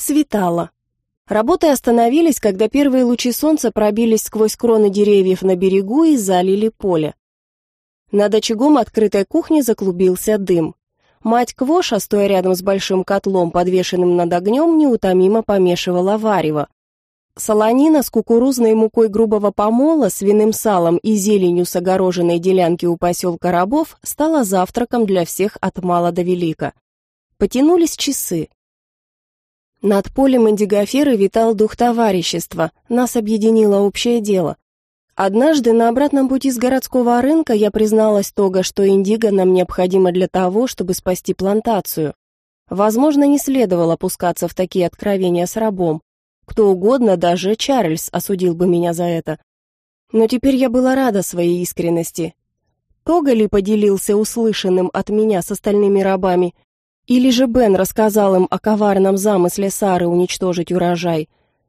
Светало. Работы остановились, когда первые лучи солнца пробились сквозь кроны деревьев на берегу и залили поле. Над очагом открытой кухни заклубился дым. Мать Квоша, стоя рядом с большим котлом, подвешенным над огнем, неутомимо помешивала варево. Солонина с кукурузной мукой грубого помола, свиным салом и зеленью с огороженной делянки у поселка рабов стала завтраком для всех от мала до велика. Потянулись часы. Над полем индигоферы витал дух товарищества, нас объединило общее дело. Однажды на обратном пути с городского рынка я призналась Тога, что индиго нам необходимо для того, чтобы спасти плантацию. Возможно, не следовало опускаться в такие откровения с рабом. Кто угодно, даже Чарльз осудил бы меня за это. Но теперь я была рада своей искренности. Тога ли поделился услышанным от меня с остальными рабами, или же Бен рассказал им о коварном замысле Сары уничтожить урожай.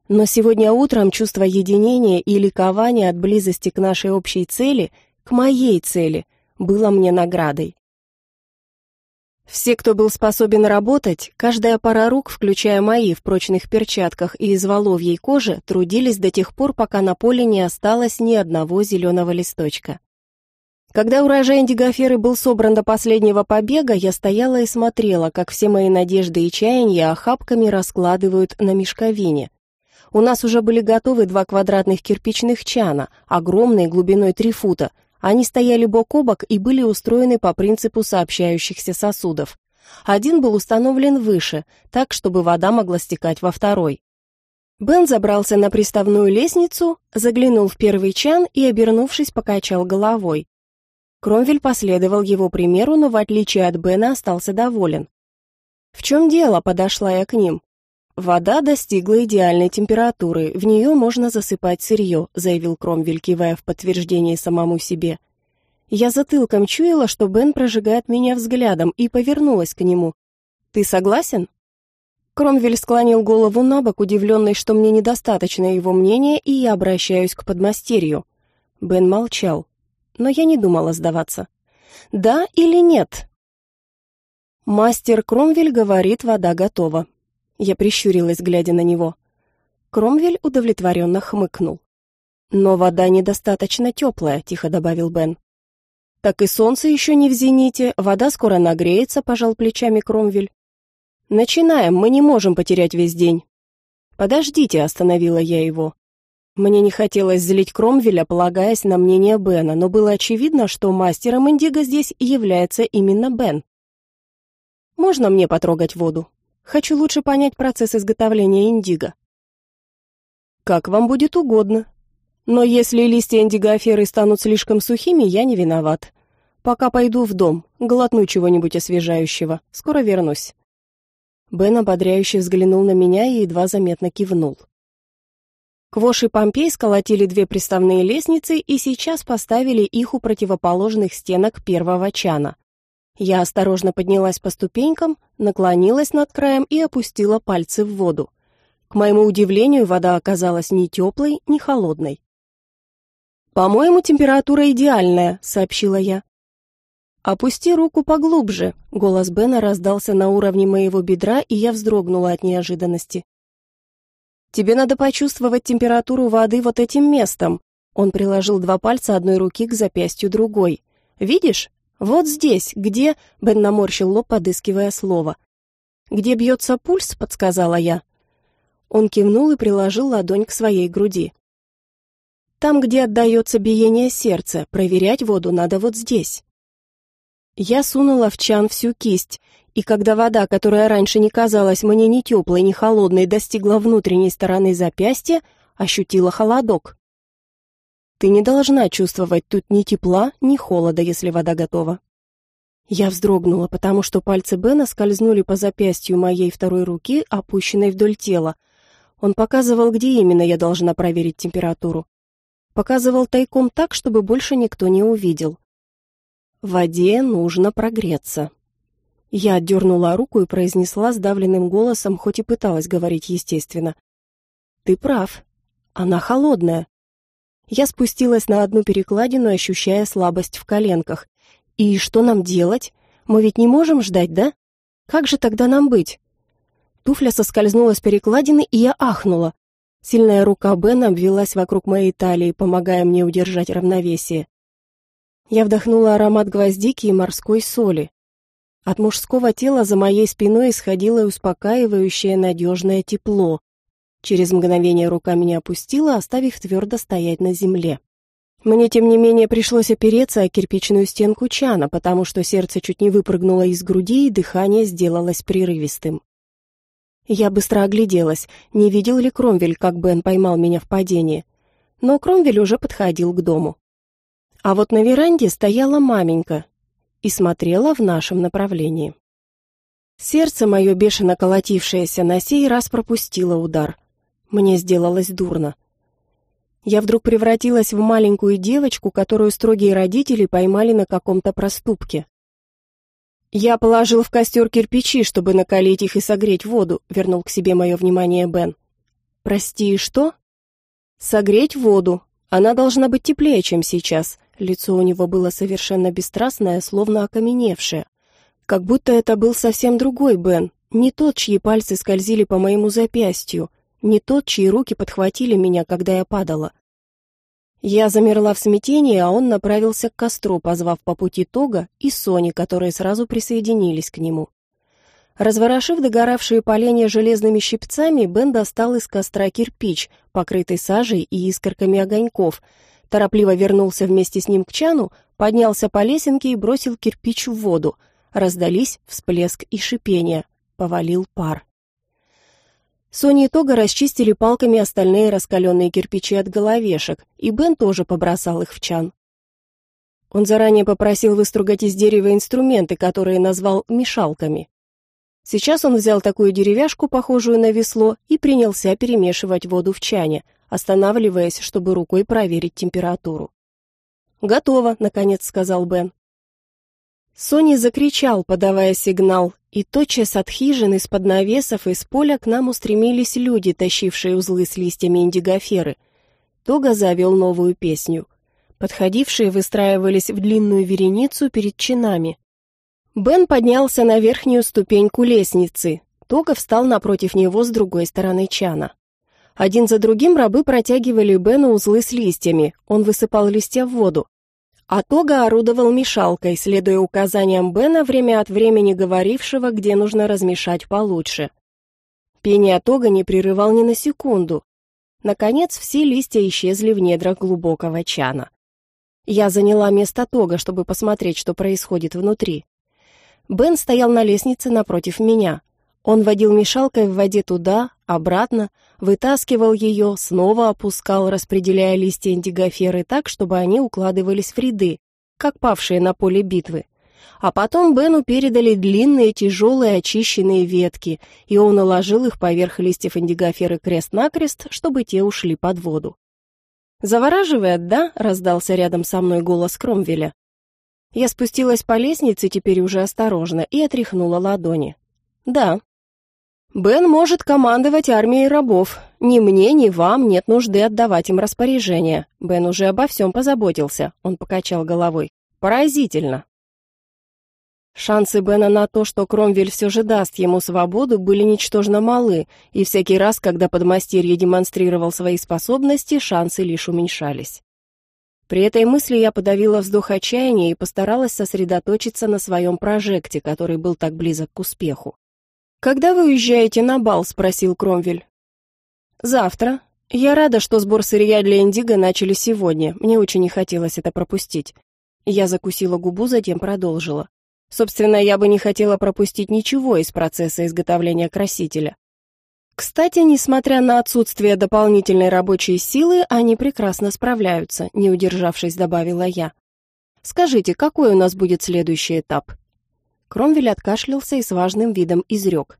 Но сегодня утром чувство единения и ликования от близости к нашей общей цели, к моей цели, было мне наградой. Все, кто был способен работать, каждая пара рук, включая мои в прочных перчатках и из воловьей кожи, трудились до тех пор, пока на поле не осталось ни одного зеленого листочка. Когда урожай индигоферы был собран до последнего побега, я стояла и смотрела, как все мои надежды и чаяния охапками раскладывают на мешковине. У нас уже были готовы два квадратных кирпичных чана, огромные глубиной три фута. Они стояли бок о бок и были устроены по принципу сообщающихся сосудов. Один был установлен выше, так, чтобы вода могла стекать во второй. Бен забрался на приставную лестницу, заглянул в первый чан и, обернувшись, покачал головой. Кромвель последовал его примеру, но в отличие от Бена остался доволен. «В чем дело?» – подошла я к ним. «Вода достигла идеальной температуры, в нее можно засыпать сырье», – заявил Кромвель, кивая в подтверждение самому себе. Я затылком чуяла, что Бен прожигает меня взглядом, и повернулась к нему. «Ты согласен?» Кромвель склонил голову на бок, удивленный, что мне недостаточно его мнения, и я обращаюсь к подмастерью. Бен молчал но я не думала сдаваться. «Да или нет?» «Мастер Кромвель говорит, вода готова». Я прищурилась, глядя на него. Кромвель удовлетворенно хмыкнул. «Но вода недостаточно теплая», — тихо добавил Бен. «Так и солнце еще не в зените, вода скоро нагреется», — пожал плечами Кромвель. «Начинаем, мы не можем потерять весь день». «Подождите», — остановила я его. Мне не хотелось злить Кромвеля, полагаясь на мнение Бена, но было очевидно, что мастером индиго здесь является именно Бен. «Можно мне потрогать воду? Хочу лучше понять процесс изготовления индиго». «Как вам будет угодно. Но если листья индигоферы станут слишком сухими, я не виноват. Пока пойду в дом, глотну чего-нибудь освежающего. Скоро вернусь». Бен ободряюще взглянул на меня и едва заметно кивнул. Квош и Помпей сколотили две приставные лестницы и сейчас поставили их у противоположных стенок первого чана. Я осторожно поднялась по ступенькам, наклонилась над краем и опустила пальцы в воду. К моему удивлению, вода оказалась ни теплой, ни холодной. «По-моему, температура идеальная», — сообщила я. «Опусти руку поглубже», — голос Бена раздался на уровне моего бедра, и я вздрогнула от неожиданности. Тебе надо почувствовать температуру воды вот этим местом. Он приложил два пальца одной руки к запястью другой. Видишь? Вот здесь, где... Бен наморщил лоб, подыскивая слово. Где бьется пульс, подсказала я. Он кивнул и приложил ладонь к своей груди. Там, где отдается биение сердца, проверять воду надо вот здесь. Я сунула в чан всю кисть, и когда вода, которая раньше не казалась мне ни теплой, ни холодной, достигла внутренней стороны запястья, ощутила холодок. Ты не должна чувствовать тут ни тепла, ни холода, если вода готова. Я вздрогнула, потому что пальцы Бена скользнули по запястью моей второй руки, опущенной вдоль тела. Он показывал, где именно я должна проверить температуру. Показывал тайком так, чтобы больше никто не увидел. В воде нужно прогреться. Я отдернула руку и произнесла сдавленным голосом, хоть и пыталась говорить естественно. «Ты прав. Она холодная». Я спустилась на одну перекладину, ощущая слабость в коленках. «И что нам делать? Мы ведь не можем ждать, да? Как же тогда нам быть?» Туфля соскользнула с перекладины, и я ахнула. Сильная рука Бена обвелась вокруг моей талии, помогая мне удержать равновесие. Я вдохнула аромат гвоздики и морской соли. От мужского тела за моей спиной исходило успокаивающее надежное тепло. Через мгновение рука меня опустила, оставив твердо стоять на земле. Мне, тем не менее, пришлось опереться о кирпичную стенку чана, потому что сердце чуть не выпрыгнуло из груди, и дыхание сделалось прерывистым. Я быстро огляделась, не видел ли Кромвель, как Бен поймал меня в падении. Но Кромвель уже подходил к дому. А вот на веранде стояла маменька и смотрела в нашем направлении. Сердце мое, бешено колотившееся, на сей раз пропустило удар. Мне сделалось дурно. Я вдруг превратилась в маленькую девочку, которую строгие родители поймали на каком-то проступке. «Я положил в костер кирпичи, чтобы накалить их и согреть воду», — вернул к себе мое внимание Бен. «Прости, что?» «Согреть воду. Она должна быть теплее, чем сейчас». Лицо у него было совершенно бесстрастное, словно окаменевшее. Как будто это был совсем другой Бен, не тот, чьи пальцы скользили по моему запястью, не тот, чьи руки подхватили меня, когда я падала. Я замерла в смятении, а он направился к костру, позвав по пути Тога и Сони, которые сразу присоединились к нему. Разворошив догоравшие поленья железными щипцами, Бен достал из костра кирпич, покрытый сажей и искорками огоньков, торопливо вернулся вместе с ним к чану, поднялся по лесенке и бросил кирпич в воду. Раздались всплеск и шипение. Повалил пар. Соня и Тога расчистили палками остальные раскаленные кирпичи от головешек, и Бен тоже побросал их в чан. Он заранее попросил выстругать из дерева инструменты, которые назвал мешалками. Сейчас он взял такую деревяшку, похожую на весло, и принялся перемешивать воду в чане, останавливаясь, чтобы рукой проверить температуру. «Готово», — наконец сказал Бен. Сони закричал, подавая сигнал, и тотчас от хижин из-под навесов из поля к нам устремились люди, тащившие узлы с листьями индигоферы. Тога завел новую песню. Подходившие выстраивались в длинную вереницу перед чинами. Бен поднялся на верхнюю ступеньку лестницы. Тога встал напротив него с другой стороны чана. Один за другим рабы протягивали Бену узлы с листьями. Он высыпал листья в воду. А Тога орудовал мешалкой, следуя указаниям Бена, время от времени говорившего, где нужно размешать получше. Пение Тога не прерывал ни на секунду. Наконец, все листья исчезли в недрах глубокого чана. Я заняла место Тога, чтобы посмотреть, что происходит внутри. Бен стоял на лестнице напротив меня. Он водил мешалкой в воде туда, обратно, вытаскивал ее, снова опускал, распределяя листья индигоферы так, чтобы они укладывались в ряды, как павшие на поле битвы. А потом Бену передали длинные, тяжелые, очищенные ветки, и он уложил их поверх листьев индигоферы крест-накрест, чтобы те ушли под воду. «Завораживает, да?» — раздался рядом со мной голос Кромвеля. Я спустилась по лестнице, теперь уже осторожно, и отряхнула ладони. «Да», Бен может командовать армией рабов. Ни мне, ни вам нет нужды отдавать им распоряжения. Бен уже обо всем позаботился. Он покачал головой. Поразительно. Шансы Бена на то, что Кромвель все же даст ему свободу, были ничтожно малы, и всякий раз, когда подмастерье демонстрировал свои способности, шансы лишь уменьшались. При этой мысли я подавила вздох отчаяния и постаралась сосредоточиться на своем прожекте, который был так близок к успеху. «Когда вы уезжаете на бал?» — спросил Кромвель. «Завтра. Я рада, что сбор сырья для Индиго начали сегодня. Мне очень не хотелось это пропустить». Я закусила губу, затем продолжила. Собственно, я бы не хотела пропустить ничего из процесса изготовления красителя. Кстати, несмотря на отсутствие дополнительной рабочей силы, они прекрасно справляются, не удержавшись, добавила я. Скажите, какой у нас будет следующий этап? Кромвель откашлялся и с важным видом изрек.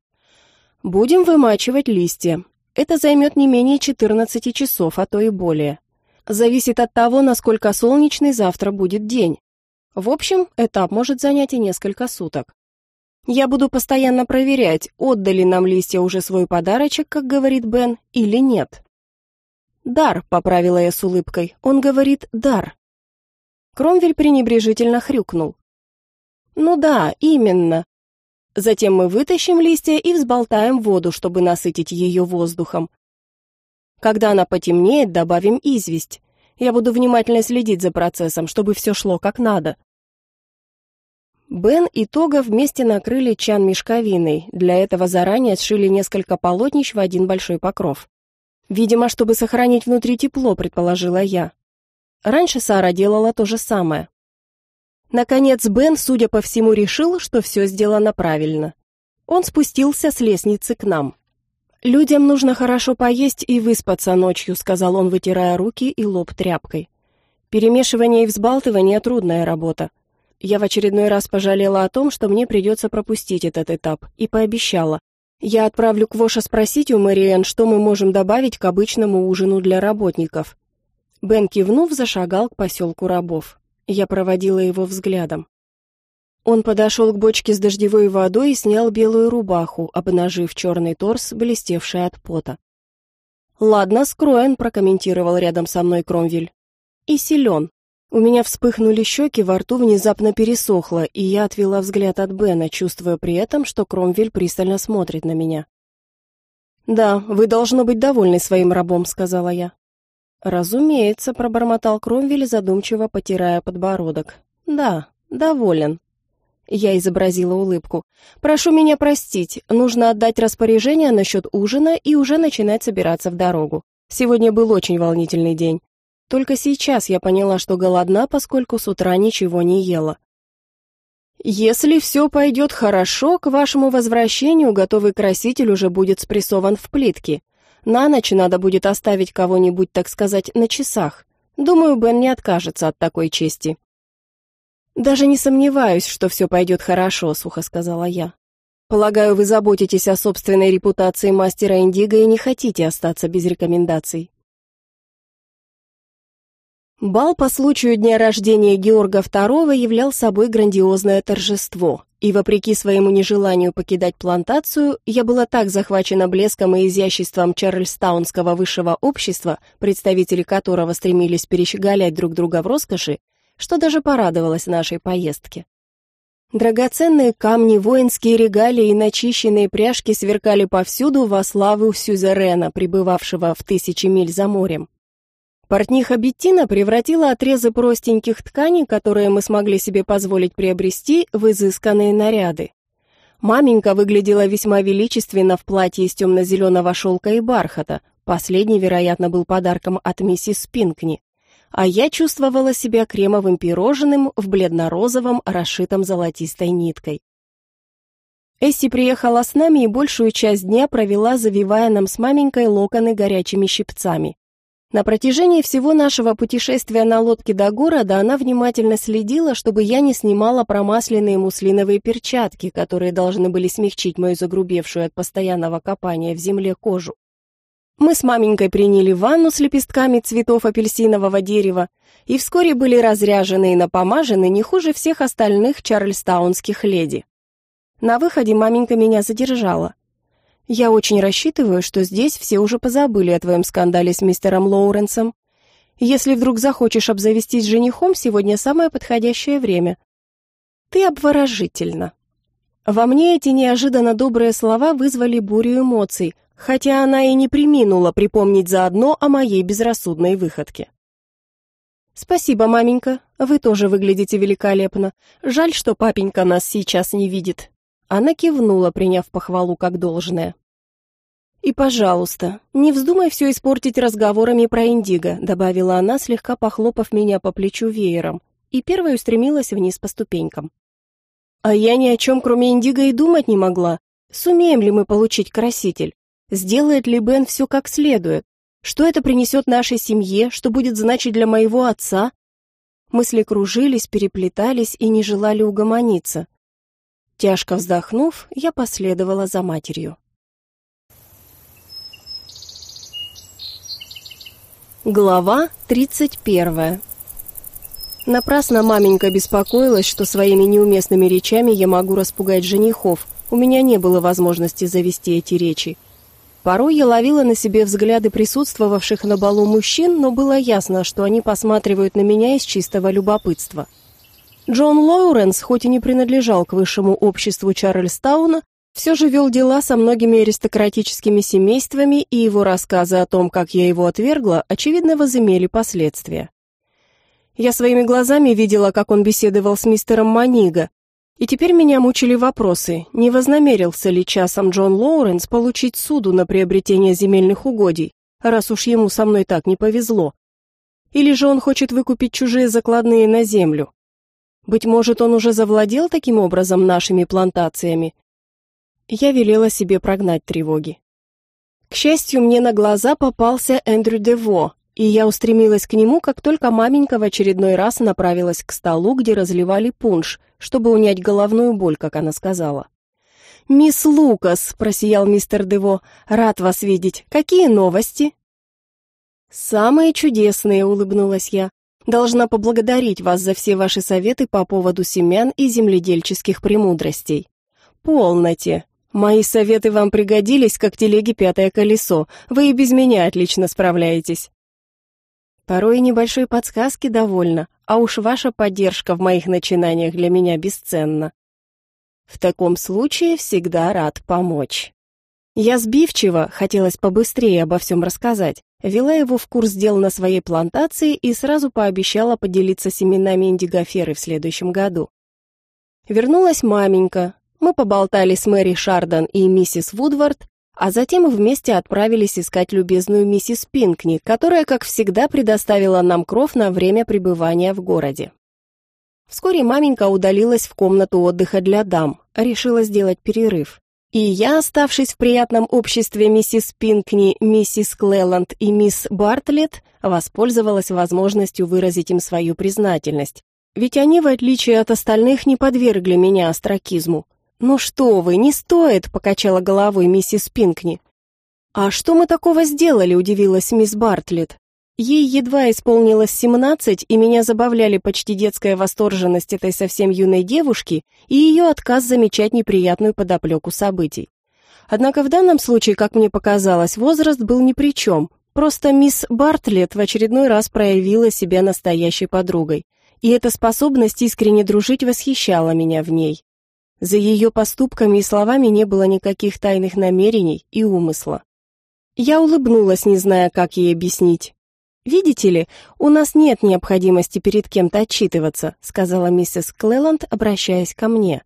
«Будем вымачивать листья. Это займет не менее 14 часов, а то и более. Зависит от того, насколько солнечный завтра будет день. В общем, этап может занять и несколько суток. Я буду постоянно проверять, отдали нам листья уже свой подарочек, как говорит Бен, или нет. «Дар», — поправила я с улыбкой, — «он говорит «дар». Кромвель пренебрежительно хрюкнул. «Ну да, именно. Затем мы вытащим листья и взболтаем воду, чтобы насытить ее воздухом. Когда она потемнеет, добавим известь. Я буду внимательно следить за процессом, чтобы все шло как надо. Бен и Тога вместе накрыли чан мешковиной. Для этого заранее сшили несколько полотнищ в один большой покров. Видимо, чтобы сохранить внутри тепло, предположила я. Раньше Сара делала то же самое. Наконец Бен, судя по всему, решил, что все сделано правильно. Он спустился с лестницы к нам. «Людям нужно хорошо поесть и выспаться ночью», — сказал он, вытирая руки и лоб тряпкой. «Перемешивание и взбалтывание — трудная работа. Я в очередной раз пожалела о том, что мне придется пропустить этот этап, и пообещала. Я отправлю Квоша спросить у Мэриэн, что мы можем добавить к обычному ужину для работников. Бен кивнув, зашагал к поселку рабов. Я проводила его взглядом. Он подошел к бочке с дождевой водой и снял белую рубаху, обнажив черный торс, блестевший от пота. «Ладно, скроен», — прокомментировал рядом со мной Кромвель. «И силен. У меня вспыхнули щеки, во рту внезапно пересохло, и я отвела взгляд от Бена, чувствуя при этом, что Кромвель пристально смотрит на меня. «Да, вы должно быть довольны своим рабом», — сказала я. «Разумеется», — пробормотал Кромвель, задумчиво потирая подбородок. «Да, доволен». Я изобразила улыбку. «Прошу меня простить, нужно отдать распоряжение насчет ужина и уже начинать собираться в дорогу. Сегодня был очень волнительный день. Только сейчас я поняла, что голодна, поскольку с утра ничего не ела. Если все пойдет хорошо, к вашему возвращению готовый краситель уже будет спрессован в плитки. На ночь надо будет оставить кого-нибудь, так сказать, на часах. Думаю, Бен не откажется от такой чести. Даже не сомневаюсь, что все пойдет хорошо, сухо сказала я. Полагаю, вы заботитесь о собственной репутации мастера Индиго и не хотите остаться без рекомендаций. Бал по случаю дня рождения Георга II являл собой грандиозное торжество, и вопреки своему нежеланию покидать плантацию, я была так захвачена блеском и изяществом Чарльстаунского высшего общества, представители которого стремились перещеголять друг друга в роскоши, что даже порадовалась нашей поездке. Драгоценные камни, воинские регалии и начищенные пряжки сверкали повсюду во славу сюзерена, пребывавшего в тысячи миль за морем. Портниха Беттина превратила отрезы простеньких тканей, которые мы смогли себе позволить приобрести, в изысканные наряды. Маменька выглядела весьма величественно в платье из темно-зеленого шелка и бархата. Последний, вероятно, был подарком от миссис Пинкни. А я чувствовала себя кремовым пирожным в бледно-розовом, расшитом золотистой ниткой. Эсси приехала с нами и большую часть дня провела, завивая нам с маменькой локоны горячими щипцами. На протяжении всего нашего путешествия на лодке до города она внимательно следила, чтобы я не снимала промасленные муслиновые перчатки, которые должны были смягчить мою загрубевшую от постоянного копания в земле кожу. Мы с маменькой приняли ванну с лепестками цветов апельсинового дерева и вскоре были разряжены и напомажены не хуже всех остальных чарльстаунских леди. На выходе маменька меня задержала. Я очень рассчитываю, что здесь все уже позабыли о твоем скандале с мистером Лоуренсом. Если вдруг захочешь обзавестись женихом, сегодня самое подходящее время. Ты обворожительна. Во мне эти неожиданно добрые слова вызвали бурю эмоций, хотя она и не приминула припомнить заодно о моей безрассудной выходке. «Спасибо, маменька, вы тоже выглядите великолепно. Жаль, что папенька нас сейчас не видит». Она кивнула, приняв похвалу как должное. «И, пожалуйста, не вздумай все испортить разговорами про Индиго», добавила она, слегка похлопав меня по плечу веером, и первой устремилась вниз по ступенькам. А я ни о чем, кроме Индиго, и думать не могла. Сумеем ли мы получить краситель? Сделает ли Бен все как следует? Что это принесет нашей семье? Что будет значить для моего отца? Мысли кружились, переплетались и не желали угомониться. Тяжко вздохнув, я последовала за матерью. Глава 31. Напрасно маменька беспокоилась, что своими неуместными речами я могу распугать женихов. У меня не было возможности завести эти речи. Порой я ловила на себе взгляды присутствовавших на балу мужчин, но было ясно, что они посматривают на меня из чистого любопытства. Джон Лоуренс, хоть и не принадлежал к высшему обществу Чарльстауна, все же вел дела со многими аристократическими семействами, и его рассказы о том, как я его отвергла, очевидно возымели последствия. Я своими глазами видела, как он беседовал с мистером Маниго, и теперь меня мучили вопросы, не вознамерился ли часом Джон Лоуренс получить суду на приобретение земельных угодий, раз уж ему со мной так не повезло. Или же он хочет выкупить чужие закладные на землю. Быть может, он уже завладел таким образом нашими плантациями. Я велела себе прогнать тревоги. К счастью, мне на глаза попался Эндрю Дево, и я устремилась к нему, как только маменька в очередной раз направилась к столу, где разливали пунш, чтобы унять головную боль, как она сказала. «Мисс Лукас», — просиял мистер Дево, — «рад вас видеть. Какие новости?» «Самые чудесные», — улыбнулась я. «Должна поблагодарить вас за все ваши советы по поводу семян и земледельческих премудростей». «Полноте. Мои советы вам пригодились, как телеге пятое колесо. Вы и без меня отлично справляетесь». Порой небольшой подсказки довольно, а уж ваша поддержка в моих начинаниях для меня бесценна. В таком случае всегда рад помочь. Я сбивчиво, хотелось побыстрее обо всем рассказать, вела его в курс дел на своей плантации и сразу пообещала поделиться семенами индигоферы в следующем году. Вернулась маменька, мы поболтали с Мэри Шардан и миссис Вудвард, а затем вместе отправились искать любезную миссис Пинкни, которая, как всегда, предоставила нам кров на время пребывания в городе. Вскоре маменька удалилась в комнату отдыха для дам, решила сделать перерыв. И я, оставшись в приятном обществе миссис Пинкни, миссис Клелланд и мисс Бартлетт, воспользовалась возможностью выразить им свою признательность. Ведь они, в отличие от остальных, не подвергли меня остракизму. «Ну что вы, не стоит!» — покачала головой миссис Пинкни. «А что мы такого сделали?» — удивилась мисс Бартлетт. Ей едва исполнилось семнадцать, и меня забавляли почти детская восторженность этой совсем юной девушки и ее отказ замечать неприятную подоплеку событий. Однако в данном случае, как мне показалось, возраст был ни при чем. Просто мисс Бартлетт в очередной раз проявила себя настоящей подругой. И эта способность искренне дружить восхищала меня в ней. За ее поступками и словами не было никаких тайных намерений и умысла. Я улыбнулась, не зная, как ей объяснить. «Видите ли, у нас нет необходимости перед кем-то отчитываться», сказала миссис Клэлланд, обращаясь ко мне.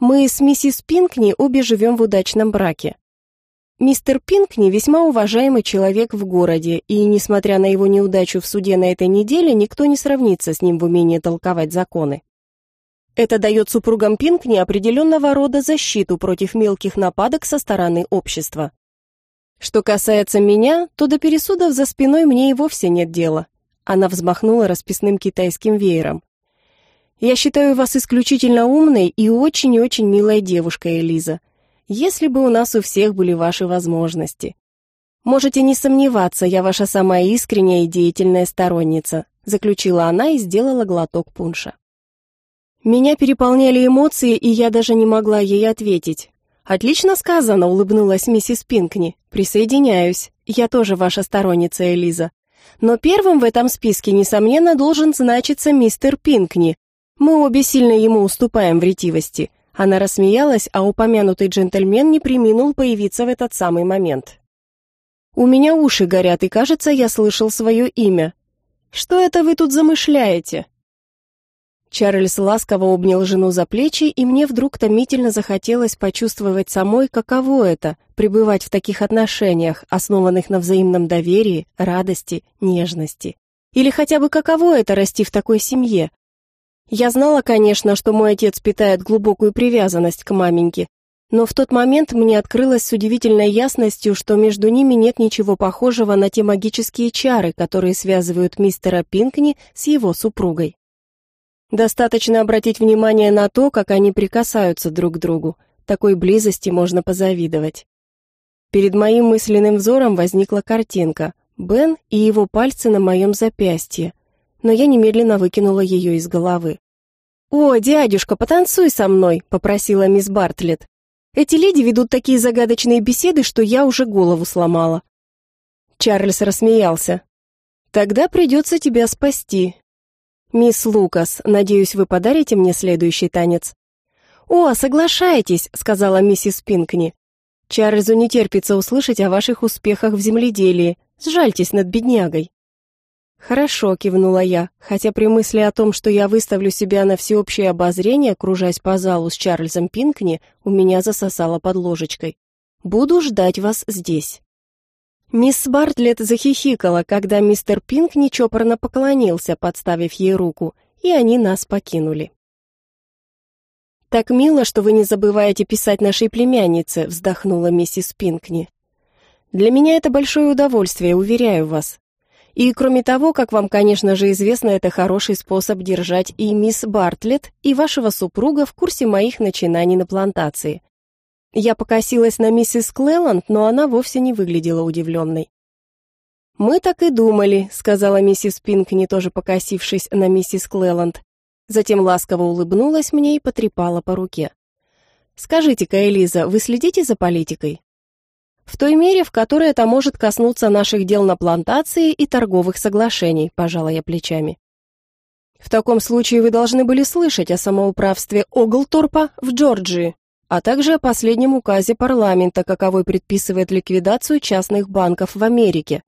«Мы с миссис Пинкни обе живем в удачном браке. Мистер Пинкни весьма уважаемый человек в городе, и, несмотря на его неудачу в суде на этой неделе, никто не сравнится с ним в умении толковать законы. Это дает супругам Пинкни определенного рода защиту против мелких нападок со стороны общества. Что касается меня, то до пересудов за спиной мне и вовсе нет дела. Она взмахнула расписным китайским веером. Я считаю вас исключительно умной и очень-очень милой девушкой, Элиза. Если бы у нас у всех были ваши возможности. Можете не сомневаться, я ваша самая искренняя и деятельная сторонница, заключила она и сделала глоток пунша. Меня переполняли эмоции, и я даже не могла ей ответить. «Отлично сказано», — улыбнулась миссис Пинкни. «Присоединяюсь. Я тоже ваша сторонница, Элиза. Но первым в этом списке, несомненно, должен значиться мистер Пинкни. Мы обе сильно ему уступаем в ретивости». Она рассмеялась, а упомянутый джентльмен не приминул появиться в этот самый момент. «У меня уши горят, и, кажется, я слышал свое имя. Что это вы тут замышляете?» Чарльз ласково обнял жену за плечи, и мне вдруг томительно захотелось почувствовать самой, каково это — пребывать в таких отношениях, основанных на взаимном доверии, радости, нежности. Или хотя бы каково это — расти в такой семье. Я знала, конечно, что мой отец питает глубокую привязанность к маменьке, но в тот момент мне открылось с удивительной ясностью, что между ними нет ничего похожего на те магические чары, которые связывают мистера Пинкни с его супругой. Достаточно обратить внимание на то, как они прикасаются друг к другу. Такой близости можно позавидовать. Перед моим мысленным взором возникла картинка. Бен и его пальцы на моем запястье. Но я немедленно выкинула ее из головы. «О, дядюшка, потанцуй со мной», — попросила мисс Бартлетт. «Эти леди ведут такие загадочные беседы, что я уже голову сломала». Чарльз рассмеялся. «Тогда придется тебя спасти. Мисс Лукас, надеюсь, вы подарите мне следующий танец. О, соглашайтесь, сказала миссис Пинкни. Чарльзу не терпится услышать о ваших успехах в земледелии. Сжальтесь над беднягой. Хорошо, кивнула я, хотя при мысли о том, что я выставлю себя на всеобщее обозрение, кружась по залу с Чарльзом Пинкни, у меня засосало под ложечкой. Буду ждать вас здесь. Мисс Бартлетт захихикала, когда мистер Пинкни чопорно поклонился, подставив ей руку, и они нас покинули. «Так мило, что вы не забываете писать нашей племяннице», — вздохнула миссис Пинкни. «Для меня это большое удовольствие, уверяю вас. И кроме того, как вам, конечно же, известно, это хороший способ держать и мисс Бартлетт, и вашего супруга в курсе моих начинаний на плантации. Я покосилась на миссис Клэлланд, но она вовсе не выглядела удивленной. «Мы так и думали», — сказала миссис Пинкни, тоже покосившись на миссис Клэлланд. Затем ласково улыбнулась мне и потрепала по руке. «Скажите-ка, Элиза, вы следите за политикой?» «В той мере, в которой это может коснуться наших дел на плантации и торговых соглашений», — пожала я плечами. «В таком случае вы должны были слышать о самоуправстве Оглторпа в Джорджии, а также о последнем указе парламента, каковой предписывает ликвидацию частных банков в Америке,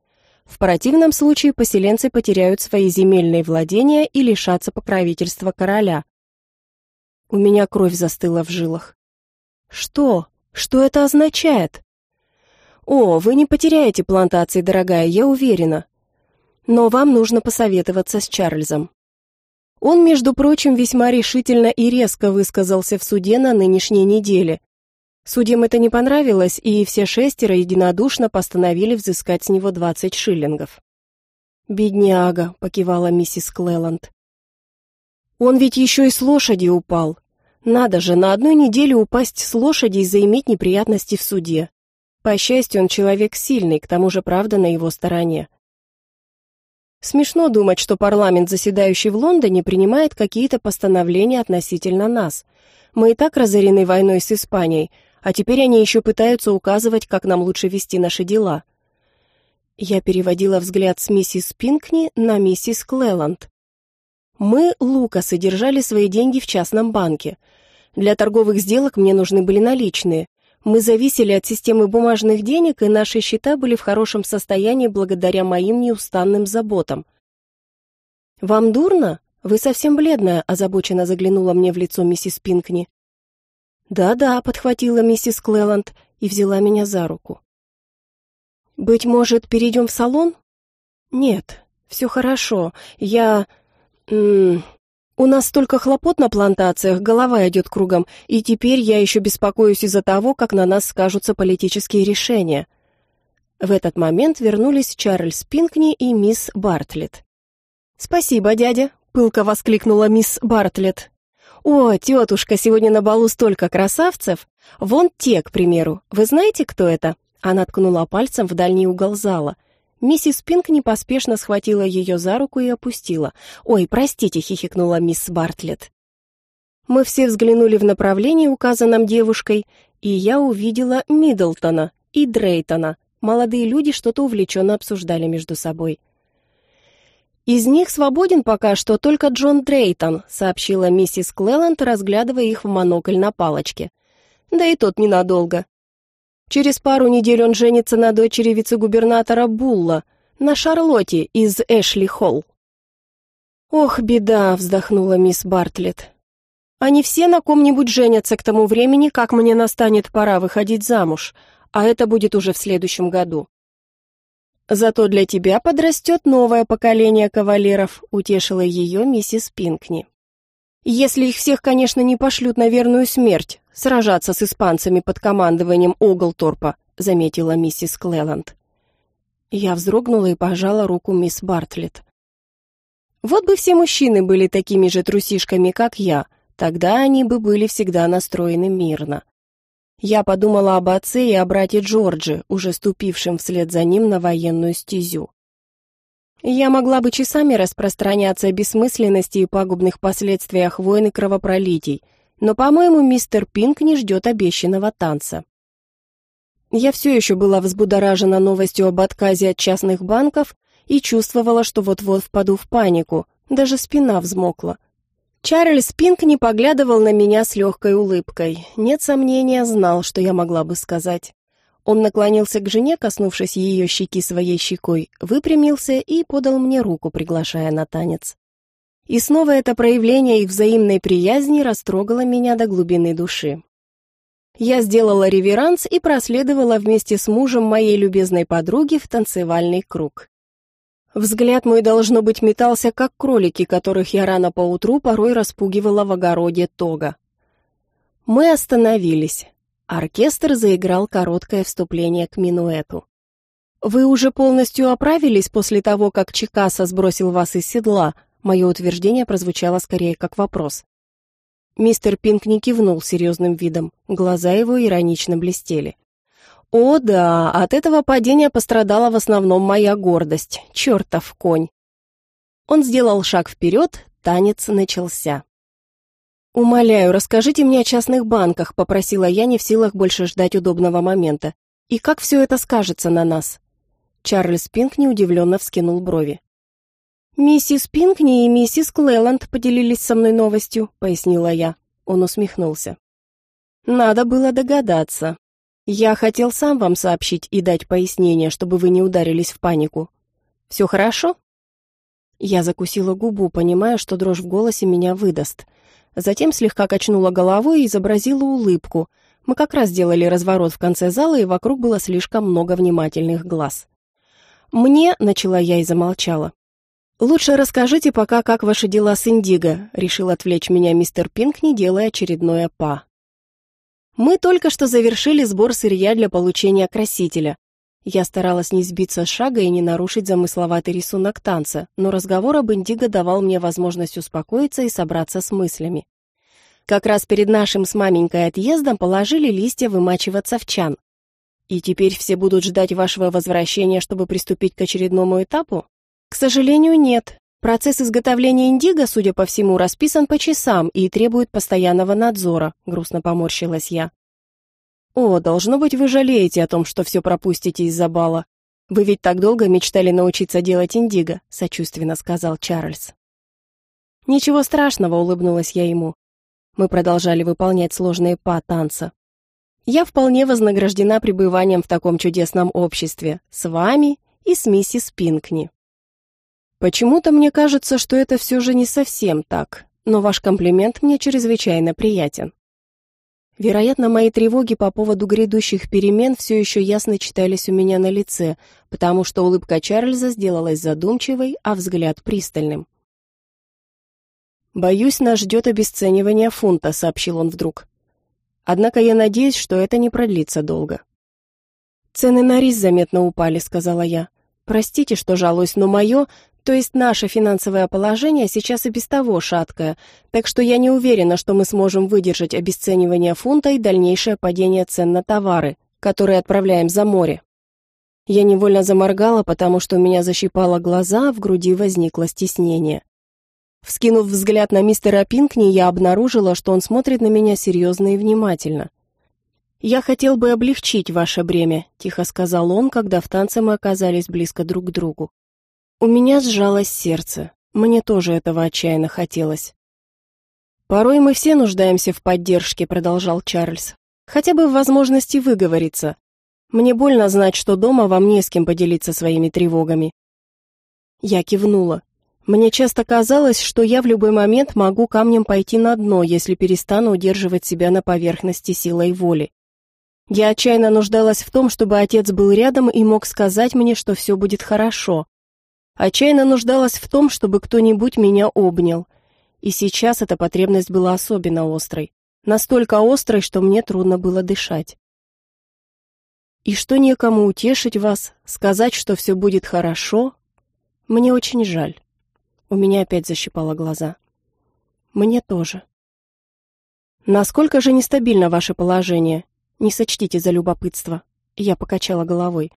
в противном случае поселенцы потеряют свои земельные владения и лишатся покровительства короля. У меня кровь застыла в жилах. Что? Что это означает? О, вы не потеряете плантации, дорогая, я уверена. Но вам нужно посоветоваться с Чарльзом. Он, между прочим, весьма решительно и резко высказался в суде на нынешней неделе, Судьям это не понравилось, и все шестеро единодушно постановили взыскать с него двадцать шиллингов. «Бедняга», — покивала миссис Клэлланд. «Он ведь еще и с лошади упал. Надо же, на одной неделе упасть с лошади и заиметь неприятности в суде. По счастью, он человек сильный, к тому же правда на его стороне. Смешно думать, что парламент, заседающий в Лондоне, принимает какие-то постановления относительно нас. Мы и так разорены войной с Испанией, а теперь они еще пытаются указывать, как нам лучше вести наши дела. Я переводила взгляд с миссис Пинкни на миссис Клэлланд. Мы, Лукасы, держали свои деньги в частном банке. Для торговых сделок мне нужны были наличные. Мы зависели от системы бумажных денег, и наши счета были в хорошем состоянии благодаря моим неустанным заботам. «Вам дурно? Вы совсем бледная», — озабоченно заглянула мне в лицо миссис Пинкни. «Да-да», — подхватила миссис Клэлланд и взяла меня за руку. «Быть может, перейдем в салон?» «Нет, все хорошо. Я... М у нас столько хлопот на плантациях, голова идет кругом, и теперь я еще беспокоюсь из-за того, как на нас скажутся политические решения». В этот момент вернулись Чарльз Пинкни и мисс Бартлетт. «Спасибо, дядя», — пылко воскликнула мисс Бартлетт. «О, тетушка, сегодня на балу столько красавцев! Вон те, к примеру. Вы знаете, кто это?» Она ткнула пальцем в дальний угол зала. Миссис Пинк непоспешно схватила ее за руку и опустила. «Ой, простите», — хихикнула мисс Бартлетт. Мы все взглянули в направлении, указанном девушкой, и я увидела Миддлтона и Дрейтона. Молодые люди что-то увлеченно обсуждали между собой. «Из них свободен пока что только Джон Дрейтон», сообщила миссис Клэлланд, разглядывая их в монокль на палочке. «Да и тот ненадолго. Через пару недель он женится на дочери вице-губернатора Булла, на Шарлотте из Эшли-Холл». «Ох, беда», — вздохнула мисс Бартлетт. «Они все на ком-нибудь женятся к тому времени, как мне настанет пора выходить замуж, а это будет уже в следующем году». Зато для тебя подрастет новое поколение кавалеров, утешила ее миссис Пинкни. Если их всех, конечно, не пошлют на верную смерть, сражаться с испанцами под командованием Оглторпа, заметила миссис Клэлланд. Я вздрогнула и пожала руку мисс Бартлетт. Вот бы все мужчины были такими же трусишками, как я, тогда они бы были всегда настроены мирно. Я подумала об отце и о брате Джорджи, уже ступившем вслед за ним на военную стезю. Я могла бы часами распространяться о бессмысленности и пагубных последствиях войн и кровопролитий, но, по-моему, мистер Пинк не ждет обещанного танца. Я все еще была взбудоражена новостью об отказе от частных банков и чувствовала, что вот-вот впаду в панику, Даже спина взмокла. Чарльз Пинк не поглядывал на меня с легкой улыбкой. Нет сомнения, знал, что я могла бы сказать. Он наклонился к жене, коснувшись ее щеки своей щекой, выпрямился и подал мне руку, приглашая на танец. И снова это проявление их взаимной приязни растрогало меня до глубины души. Я сделала реверанс и проследовала вместе с мужем моей любезной подруги в танцевальный круг. Взгляд мой, должно быть, метался, как кролики, которых я рано поутру порой распугивала в огороде тога. Мы остановились. Оркестр заиграл короткое вступление к минуэту. «Вы уже полностью оправились после того, как Чикаса сбросил вас из седла?» Мое утверждение прозвучало скорее как вопрос. Мистер Пинк не кивнул серьезным видом, глаза его иронично блестели. «О да, от этого падения пострадала в основном моя гордость, чертов конь!» Он сделал шаг вперед, танец начался. «Умоляю, расскажите мне о частных банках», — попросила я, не в силах больше ждать удобного момента. «И как все это скажется на нас?» Чарльз Пинкни удивленно вскинул брови. «Миссис Пинкни и миссис Клэланд поделились со мной новостью», — пояснила я. Он усмехнулся. «Надо было догадаться. Я хотел сам вам сообщить и дать пояснение, чтобы вы не ударились в панику. Все хорошо?» Я закусила губу, понимая, что дрожь в голосе меня выдаст. Затем слегка качнула головой и изобразила улыбку. Мы как раз делали разворот в конце зала, и вокруг было слишком много внимательных глаз. «Мне», — начала я и замолчала, «Лучше расскажите пока, как ваши дела с Индиго», — решил отвлечь меня мистер Пинк, не делая очередное «па». «Мы только что завершили сбор сырья для получения красителя. Я старалась не сбиться с шага и не нарушить замысловатый рисунок танца, но разговор об Индиго давал мне возможность успокоиться и собраться с мыслями. Как раз перед нашим с маменькой отъездом положили листья вымачиваться в чан. И теперь все будут ждать вашего возвращения, чтобы приступить к очередному этапу? К сожалению, нет. Процесс изготовления индиго, судя по всему, расписан по часам и требует постоянного надзора, грустно поморщилась я. О, должно быть, вы жалеете о том, что все пропустите из-за бала. Вы ведь так долго мечтали научиться делать индиго, сочувственно сказал Чарльз. Ничего страшного, улыбнулась я ему. Мы продолжали выполнять сложные па танца. Я вполне вознаграждена пребыванием в таком чудесном обществе, с вами и с миссис Пинкни. Почему-то мне кажется, что это все же не совсем так, но ваш комплимент мне чрезвычайно приятен. Вероятно, мои тревоги по поводу грядущих перемен все еще ясно читались у меня на лице, потому что улыбка Чарльза сделалась задумчивой, а взгляд пристальным. «Боюсь, нас ждет обесценивание фунта», — сообщил он вдруг. «Однако я надеюсь, что это не продлится долго». «Цены на рис заметно упали», — сказала я. «Простите, что жалуюсь, но мое, то есть наше финансовое положение сейчас и без того шаткое, так что я не уверена, что мы сможем выдержать обесценивание фунта и дальнейшее падение цен на товары, которые отправляем за море. Я невольно заморгала, потому что у меня защипало глаза, а в груди возникло стеснение. Вскинув взгляд на мистера Пинкни, я обнаружила, что он смотрит на меня серьезно и внимательно. «Я хотел бы облегчить ваше бремя», — тихо сказал он, когда в танце мы оказались близко друг к другу. У меня сжалось сердце. Мне тоже этого отчаянно хотелось. «Порой мы все нуждаемся в поддержке», — продолжал Чарльз. «Хотя бы в возможности выговориться. Мне больно знать, что дома вам не с кем поделиться своими тревогами». Я кивнула. Мне часто казалось, что я в любой момент могу камнем пойти на дно, если перестану удерживать себя на поверхности силой воли. Я отчаянно нуждалась в том, чтобы отец был рядом и мог сказать мне, что все будет хорошо. Отчаянно нуждалась в том, чтобы кто-нибудь меня обнял. И сейчас эта потребность была особенно острой. Настолько острой, что мне трудно было дышать. И что некому утешить вас, сказать, что все будет хорошо, мне очень жаль. У меня опять защипало глаза. Мне тоже. Насколько же нестабильно ваше положение? Не сочтите за любопытство. Я покачала головой.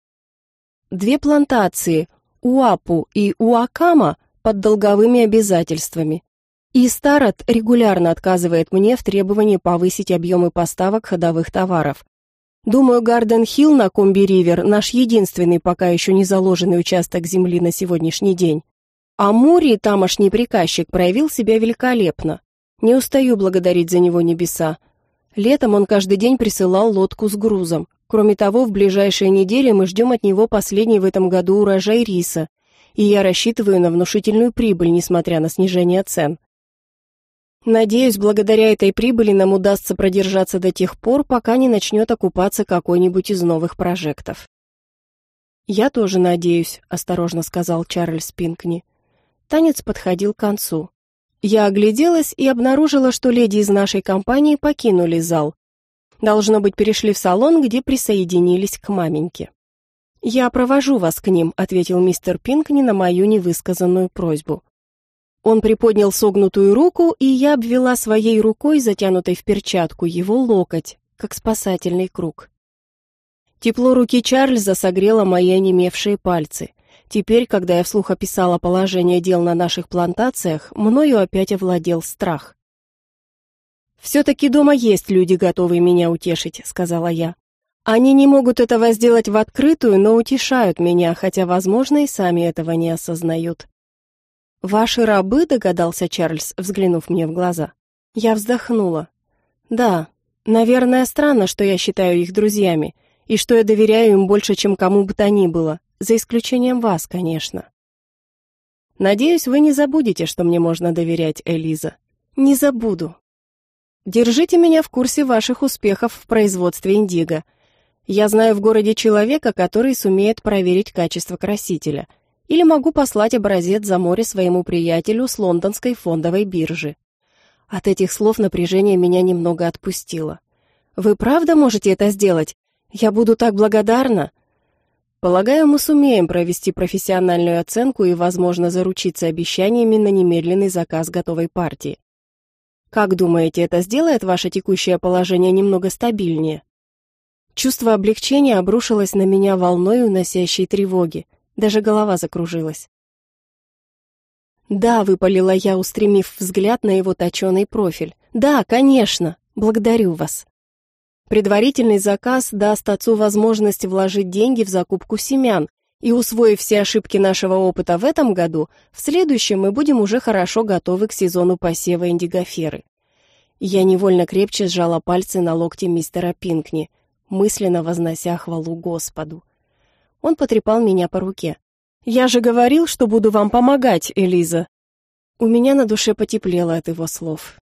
Две плантации, УАПу и УАКАМа под долговыми обязательствами. И Старот регулярно отказывает мне в требовании повысить объемы поставок ходовых товаров. Думаю, Гарден-Хилл на Комби-Ривер – наш единственный пока еще не заложенный участок земли на сегодняшний день. А Мури, тамошний приказчик, проявил себя великолепно. Не устаю благодарить за него небеса. Летом он каждый день присылал лодку с грузом. Кроме того, в ближайшие недели мы ждем от него последний в этом году урожай риса, и я рассчитываю на внушительную прибыль, несмотря на снижение цен. Надеюсь, благодаря этой прибыли нам удастся продержаться до тех пор, пока не начнет окупаться какой-нибудь из новых прожектов. «Я тоже надеюсь», — осторожно сказал Чарльз Пинкни. Танец подходил к концу. Я огляделась и обнаружила, что леди из нашей компании покинули зал. Должно быть, перешли в салон, где присоединились к маменьке. «Я провожу вас к ним», — ответил мистер Пинкни на мою невысказанную просьбу. Он приподнял согнутую руку, и я обвела своей рукой, затянутой в перчатку, его локоть, как спасательный круг. Тепло руки Чарльза согрело мои онемевшие пальцы. Теперь, когда я вслух описала положение дел на наших плантациях, мною опять овладел страх. «Все-таки дома есть люди, готовые меня утешить», — сказала я. «Они не могут этого сделать в открытую, но утешают меня, хотя, возможно, и сами этого не осознают». «Ваши рабы?» — догадался Чарльз, взглянув мне в глаза. Я вздохнула. «Да, наверное, странно, что я считаю их друзьями, и что я доверяю им больше, чем кому бы то ни было, за исключением вас, конечно». «Надеюсь, вы не забудете, что мне можно доверять, Элиза». «Не забуду». «Держите меня в курсе ваших успехов в производстве индиго. Я знаю в городе человека, который сумеет проверить качество красителя — или могу послать образец за море своему приятелю с лондонской фондовой биржи. От этих слов напряжение меня немного отпустило. Вы правда можете это сделать? Я буду так благодарна. Полагаю, мы сумеем провести профессиональную оценку и, возможно, заручиться обещаниями на немедленный заказ готовой партии. Как думаете, это сделает ваше текущее положение немного стабильнее? Чувство облегчения обрушилось на меня волной уносящей тревоги. Даже голова закружилась. «Да», — выпалила я, устремив взгляд на его точеный профиль. «Да, конечно. Благодарю вас». Предварительный заказ даст отцу возможность вложить деньги в закупку семян, и, усвоив все ошибки нашего опыта в этом году, в следующем мы будем уже хорошо готовы к сезону посева индигоферы. Я невольно крепче сжала пальцы на локте мистера Пинкни, мысленно вознося хвалу Господу. Он потрепал меня по руке. «Я же говорил, что буду вам помогать, Элиза!» У меня на душе потеплело от его слов.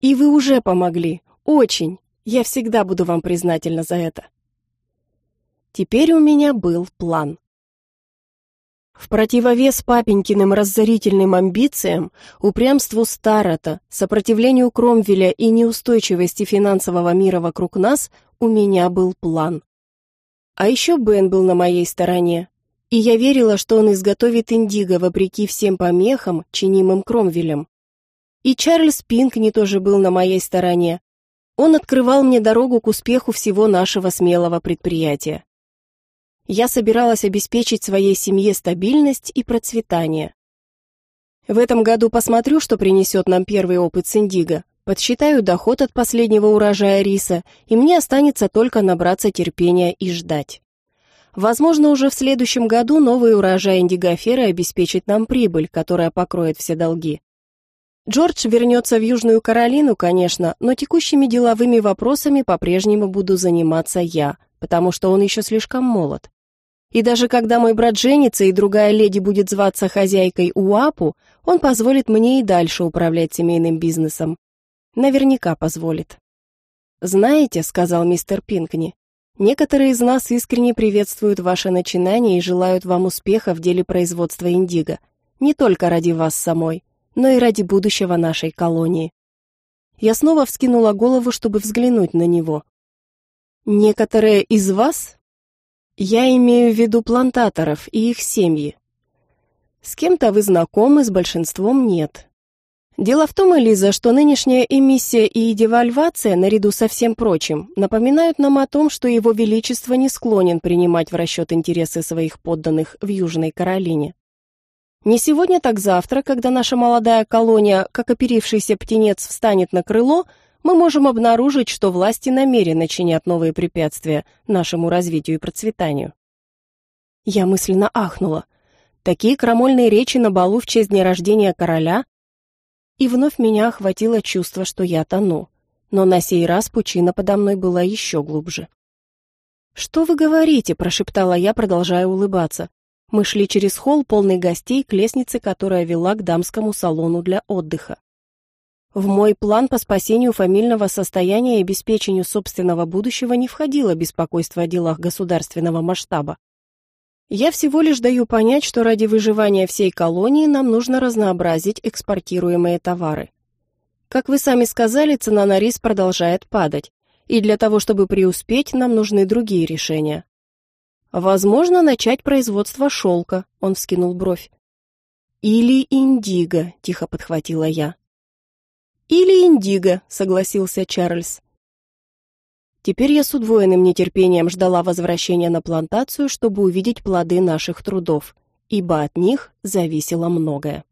«И вы уже помогли. Очень. Я всегда буду вам признательна за это». Теперь у меня был план. В противовес папенькиным разорительным амбициям, упрямству Старота, сопротивлению Кромвеля и неустойчивости финансового мира вокруг нас, у меня был план. А еще Бен был на моей стороне, и я верила, что он изготовит индиго вопреки всем помехам, чинимым Кромвелем. И Чарльз Пинкни тоже был на моей стороне. Он открывал мне дорогу к успеху всего нашего смелого предприятия. Я собиралась обеспечить своей семье стабильность и процветание. В этом году посмотрю, что принесет нам первый опыт с индиго, Подсчитаю доход от последнего урожая риса, и мне останется только набраться терпения и ждать. Возможно, уже в следующем году новый урожай индигоферы обеспечит нам прибыль, которая покроет все долги. Джордж вернется в Южную Каролину, конечно, но текущими деловыми вопросами по-прежнему буду заниматься я, потому что он еще слишком молод. И даже когда мой брат женится и другая леди будет зваться хозяйкой УАПу, он позволит мне и дальше управлять семейным бизнесом. Наверняка позволит. «Знаете», — сказал мистер Пинкни, «некоторые из нас искренне приветствуют ваше начинание и желают вам успеха в деле производства индиго, не только ради вас самой, но и ради будущего нашей колонии». Я снова вскинула голову, чтобы взглянуть на него. «Некоторые из вас?» «Я имею в виду плантаторов и их семьи. С кем-то вы знакомы, с большинством нет. Дело в том, Элиза, что нынешняя эмиссия и девальвация, наряду со всем прочим, напоминают нам о том, что его величество не склонен принимать в расчет интересы своих подданных в Южной Каролине. Не сегодня, так завтра, когда наша молодая колония, как оперившийся птенец, встанет на крыло, мы можем обнаружить, что власти намеренно чинят новые препятствия нашему развитию и процветанию. Я мысленно ахнула. Такие крамольные речи на балу в честь дня рождения короля? И вновь меня охватило чувство, что я тону. Но на сей раз пучина подо мной была еще глубже. «Что вы говорите?» – прошептала я, продолжая улыбаться. Мы шли через холл, полный гостей, к лестнице, которая вела к дамскому салону для отдыха. В мой план по спасению фамильного состояния и обеспечению собственного будущего не входило беспокойство о делах государственного масштаба. Я всего лишь даю понять, что ради выживания всей колонии нам нужно разнообразить экспортируемые товары. Как вы сами сказали, цена на рис продолжает падать, и для того, чтобы преуспеть, нам нужны другие решения. Возможно, начать производство шелка, он вскинул бровь. Или индиго, тихо подхватила я. Или индиго, согласился Чарльз. Теперь я с удвоенным нетерпением ждала возвращения на плантацию, чтобы увидеть плоды наших трудов, ибо от них зависело многое.